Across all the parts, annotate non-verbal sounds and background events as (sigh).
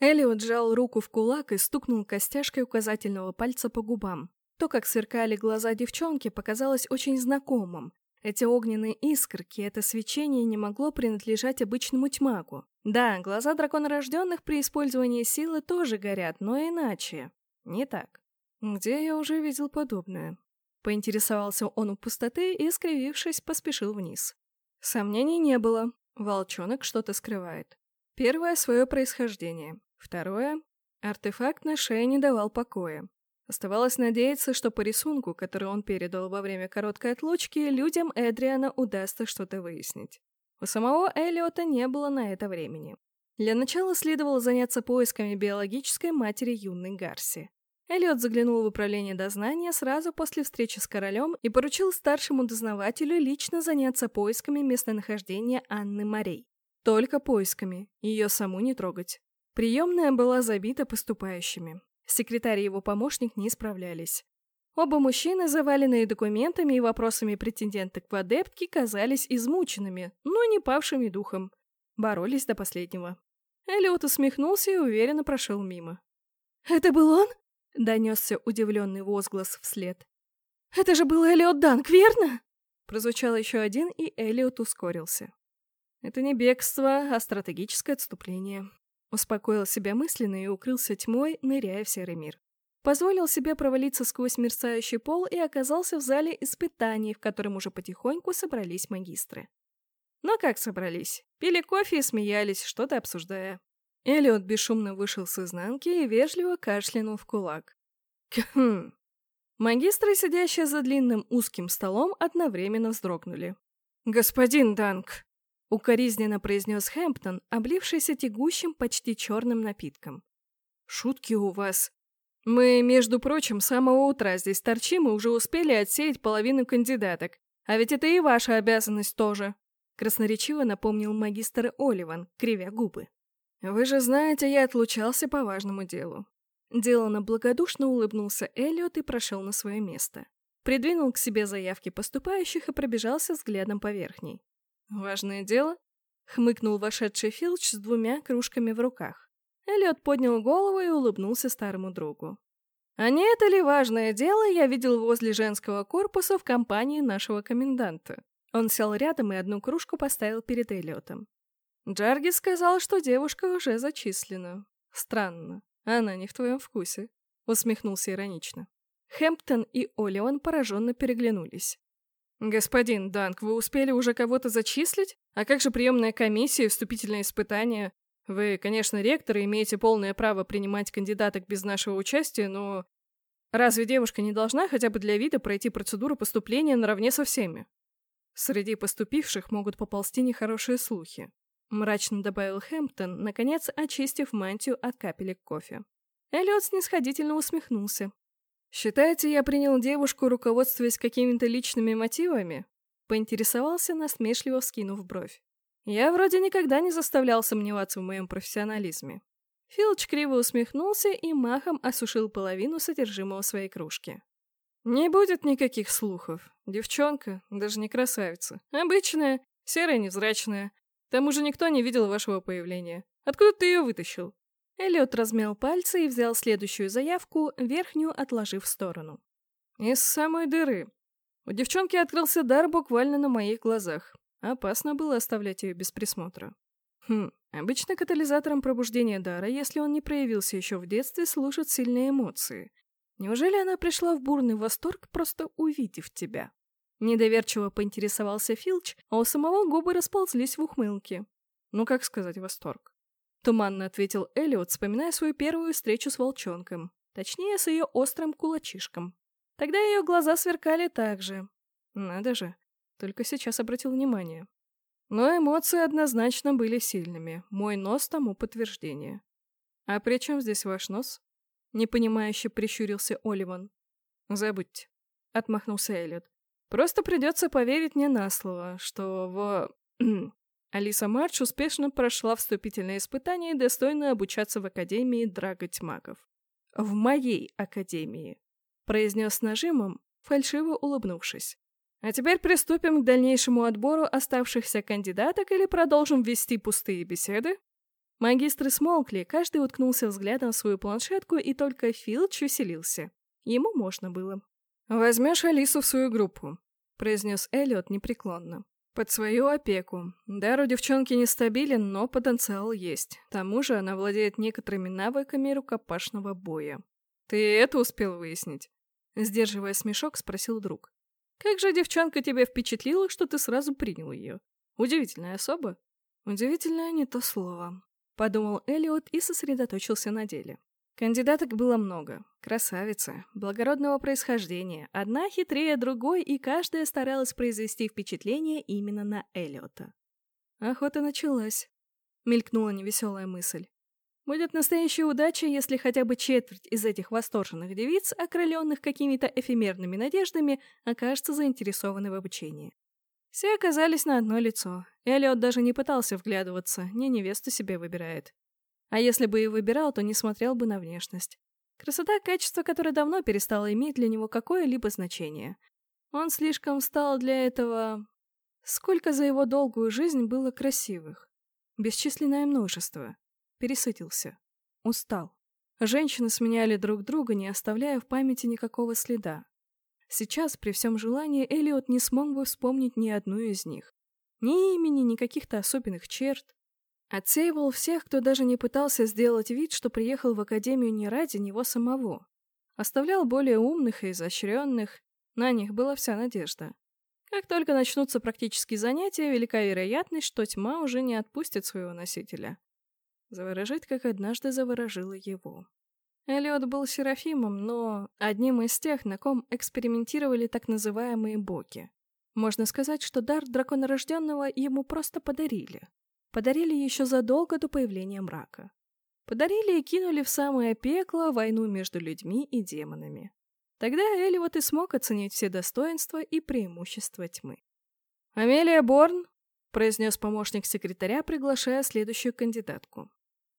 Элиот сжал руку в кулак и стукнул костяшкой указательного пальца по губам. То, как сверкали глаза девчонки, показалось очень знакомым. Эти огненные искорки, это свечение не могло принадлежать обычному тьмаку. Да, глаза драконорожденных при использовании силы тоже горят, но иначе. Не так. Где я уже видел подобное? Поинтересовался он у пустоты и, скривившись, поспешил вниз. Сомнений не было. Волчонок что-то скрывает. Первое — свое происхождение. Второе — артефакт на шее не давал покоя. Оставалось надеяться, что по рисунку, который он передал во время короткой отлучки, людям Эдриана удастся что-то выяснить. У самого Эллиота не было на это времени. Для начала следовало заняться поисками биологической матери юной Гарси. Эллиот заглянул в управление дознания сразу после встречи с королем и поручил старшему дознавателю лично заняться поисками местонахождения Анны Морей. Только поисками, ее саму не трогать. Приемная была забита поступающими. Секретарь и его помощник не справлялись. Оба мужчины, заваленные документами и вопросами претенденток в адептки, казались измученными, но не павшими духом. Боролись до последнего. Эллиот усмехнулся и уверенно прошел мимо. «Это был он?» — донесся удивленный возглас вслед. «Это же был Эллиот Данк, верно?» Прозвучал еще один, и Эллиот ускорился. «Это не бегство, а стратегическое отступление», Успокоил себя мысленно и укрылся тьмой, ныряя в серый мир. Позволил себе провалиться сквозь мерцающий пол и оказался в зале испытаний, в котором уже потихоньку собрались магистры. Но как собрались? Пили кофе и смеялись, что-то обсуждая. Элиот бесшумно вышел с изнанки и вежливо кашлянул в кулак. Кхм. Магистры, сидящие за длинным узким столом, одновременно вздрогнули. «Господин Данк!» Укоризненно произнес Хэмптон, облившийся тягущим, почти черным напитком. «Шутки у вас. Мы, между прочим, с самого утра здесь торчим и уже успели отсеять половину кандидаток. А ведь это и ваша обязанность тоже», — красноречиво напомнил магистр Оливан, кривя губы. «Вы же знаете, я отлучался по важному делу». Делано благодушно улыбнулся Эллиот и прошел на свое место. Придвинул к себе заявки поступающих и пробежался взглядом по верхней. «Важное дело?» — хмыкнул вошедший Филч с двумя кружками в руках. Эллиот поднял голову и улыбнулся старому другу. «А не это ли важное дело я видел возле женского корпуса в компании нашего коменданта?» Он сел рядом и одну кружку поставил перед Эллиотом. Джарги сказал, что девушка уже зачислена. Странно. Она не в твоем вкусе. Усмехнулся иронично. Хэмптон и Олеон пораженно переглянулись. «Господин Данк, вы успели уже кого-то зачислить? А как же приемная комиссия и вступительные испытания? Вы, конечно, ректор и имеете полное право принимать кандидаток без нашего участия, но... Разве девушка не должна хотя бы для вида пройти процедуру поступления наравне со всеми? Среди поступивших могут поползти нехорошие слухи. Мрачно добавил Хэмптон, наконец очистив мантию от капелек кофе. Эллиот снисходительно усмехнулся. «Считаете, я принял девушку, руководствуясь какими-то личными мотивами?» Поинтересовался, насмешливо вскинув бровь. «Я вроде никогда не заставлял сомневаться в моем профессионализме». Филч криво усмехнулся и махом осушил половину содержимого своей кружки. «Не будет никаких слухов. Девчонка, даже не красавица. Обычная, серая, невзрачная. К тому же никто не видел вашего появления. Откуда ты ее вытащил?» Эллиот размял пальцы и взял следующую заявку, верхнюю отложив в сторону. Из самой дыры. У девчонки открылся дар буквально на моих глазах. Опасно было оставлять ее без присмотра. Хм, обычно катализатором пробуждения дара, если он не проявился еще в детстве, служат сильные эмоции. Неужели она пришла в бурный восторг, просто увидев тебя? Недоверчиво поинтересовался Филч, а у самого губы расползлись в ухмылке. Ну, как сказать восторг? Туманно ответил Элиот, вспоминая свою первую встречу с волчонком. Точнее, с ее острым кулачишком. Тогда ее глаза сверкали так же. Надо же, только сейчас обратил внимание. Но эмоции однозначно были сильными. Мой нос тому подтверждение. «А при чем здесь ваш нос?» Непонимающе прищурился Оливан. «Забудьте», — отмахнулся Эллиот. «Просто придется поверить мне на слово, что в... (clears throat) Алиса Марч успешно прошла вступительное испытание и достойно обучаться в Академии Драготь Магов. «В моей Академии», — произнес с нажимом, фальшиво улыбнувшись. «А теперь приступим к дальнейшему отбору оставшихся кандидаток или продолжим вести пустые беседы?» Магистры смолкли, каждый уткнулся взглядом в свою планшетку, и только Филч веселился. Ему можно было. «Возьмешь Алису в свою группу», — произнес Эллиот непреклонно. «Под свою опеку. Дар у девчонки нестабилен, но потенциал есть. К тому же она владеет некоторыми навыками рукопашного боя. Ты это успел выяснить?» Сдерживая смешок, спросил друг. «Как же девчонка тебя впечатлила, что ты сразу принял ее? Удивительная особа?» «Удивительное не то слово», — подумал Элиот и сосредоточился на деле. Кандидаток было много. Красавицы, благородного происхождения, одна хитрее другой, и каждая старалась произвести впечатление именно на Элиота. Охота началась. Мелькнула невеселая мысль. Будет настоящая удача, если хотя бы четверть из этих восторженных девиц, окрыленных какими-то эфемерными надеждами, окажется заинтересованы в обучении. Все оказались на одно лицо. Эллиот даже не пытался вглядываться, не невесту себе выбирает. А если бы и выбирал, то не смотрел бы на внешность. Красота — качество, которое давно перестало иметь для него какое-либо значение. Он слишком стал для этого... Сколько за его долгую жизнь было красивых? Бесчисленное множество пересытился. Устал. Женщины сменяли друг друга, не оставляя в памяти никакого следа. Сейчас, при всем желании, Элиот не смог бы вспомнить ни одну из них. Ни имени, ни каких-то особенных черт. Отсеивал всех, кто даже не пытался сделать вид, что приехал в Академию не ради него самого. Оставлял более умных и изощренных. На них была вся надежда. Как только начнутся практические занятия, велика вероятность, что тьма уже не отпустит своего носителя. Заворожить, как однажды заворожила его. Эллиот был Серафимом, но одним из тех, на ком экспериментировали так называемые боги. Можно сказать, что дар драконорожденного ему просто подарили. Подарили еще задолго до появления мрака. Подарили и кинули в самое пекло войну между людьми и демонами. Тогда Эллиот и смог оценить все достоинства и преимущества тьмы. «Амелия Борн», — произнес помощник секретаря, приглашая следующую кандидатку.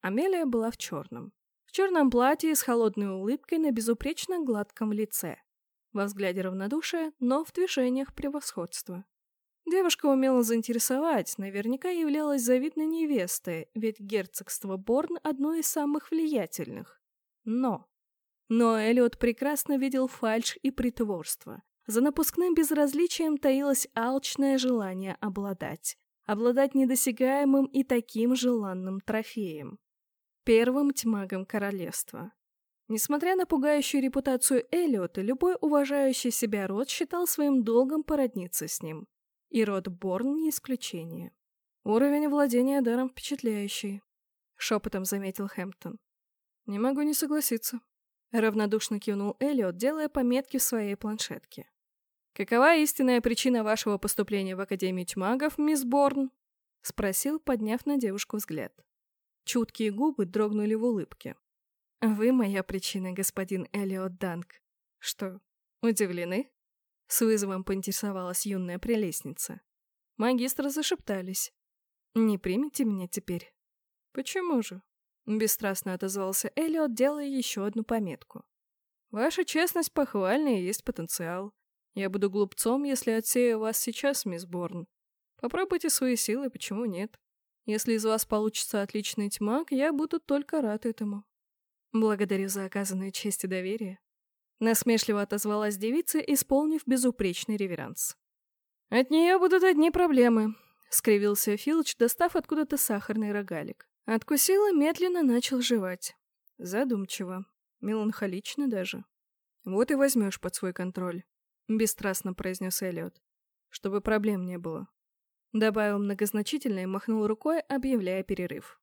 Амелия была в черном. В черном платье с холодной улыбкой на безупречно гладком лице. Во взгляде равнодушие, но в движениях превосходство. Девушка умела заинтересовать, наверняка являлась завидной невестой, ведь герцогство Борн одно из самых влиятельных. Но... Но Эллиот прекрасно видел фальшь и притворство. За напускным безразличием таилось алчное желание обладать. Обладать недосягаемым и таким желанным трофеем первым тьмагом королевства. Несмотря на пугающую репутацию Эллиота, любой уважающий себя род считал своим долгом породниться с ним. И род Борн не исключение. Уровень владения даром впечатляющий, шепотом заметил Хэмптон. Не могу не согласиться. Равнодушно кивнул Эллиот, делая пометки в своей планшетке. «Какова истинная причина вашего поступления в Академию тьмагов, мисс Борн?» — спросил, подняв на девушку взгляд. Чуткие губы дрогнули в улыбке. «Вы моя причина, господин Элиот Данк. Что, удивлены?» С вызовом поинтересовалась юная прелестница. Магистры зашептались. «Не примите меня теперь?» «Почему же?» Бесстрастно отозвался Элиот, делая еще одну пометку. «Ваша честность похвальная и есть потенциал. Я буду глупцом, если отсею вас сейчас, мисс Борн. Попробуйте свои силы, почему нет?» Если из вас получится отличный тьмак, я буду только рад этому. Благодарю за оказанную честь и доверие. Насмешливо отозвалась девица, исполнив безупречный реверанс. От нее будут одни проблемы, скривился Филч, достав откуда-то сахарный рогалик. Откусил и медленно начал жевать. Задумчиво, меланхолично даже. Вот и возьмешь под свой контроль, бесстрастно произнес Эллиот, чтобы проблем не было. Добавил многозначительно и махнул рукой, объявляя перерыв.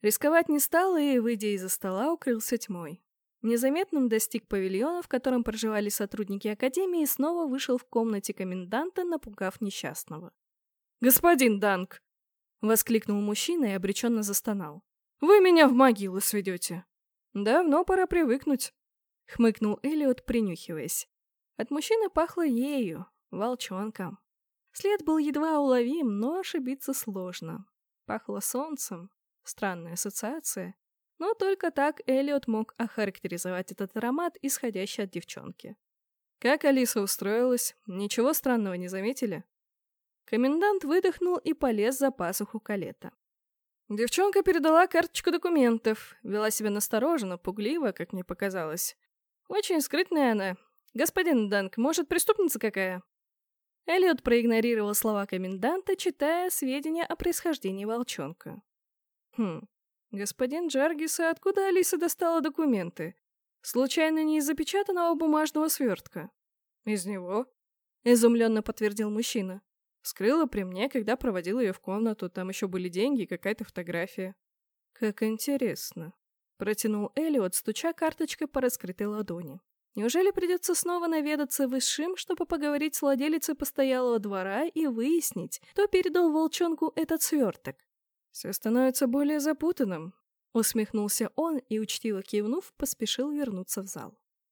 Рисковать не стал и, выйдя из-за стола, укрылся тьмой. Незаметным достиг павильона, в котором проживали сотрудники Академии, и снова вышел в комнате коменданта, напугав несчастного. «Господин Данк!» — воскликнул мужчина и обреченно застонал. «Вы меня в могилу сведете!» «Давно пора привыкнуть», — хмыкнул Элиот, принюхиваясь. От мужчины пахло ею, волчонком. След был едва уловим, но ошибиться сложно. Пахло солнцем. Странная ассоциация. Но только так Элliot мог охарактеризовать этот аромат, исходящий от девчонки. Как Алиса устроилась? Ничего странного не заметили? Комендант выдохнул и полез за пасуху калета. Девчонка передала карточку документов, вела себя настороженно, пугливо, как мне показалось. Очень скрытная она. Господин Данк, может, преступница какая? Эллиот проигнорировал слова коменданта, читая сведения о происхождении волчонка. Хм, господин Джаргиса, откуда Алиса достала документы? Случайно не из запечатанного бумажного свертка? Из него? Изумленно подтвердил мужчина. Скрыла при мне, когда проводила ее в комнату, там еще были деньги и какая-то фотография. Как интересно. Протянул Элиот, стуча карточкой по раскрытой ладони. Неужели придется снова наведаться в Ишим, чтобы поговорить с владелицей постоялого двора и выяснить, кто передал волчонку этот сверток? Все становится более запутанным. Усмехнулся он и, учтиво кивнув, поспешил вернуться в зал.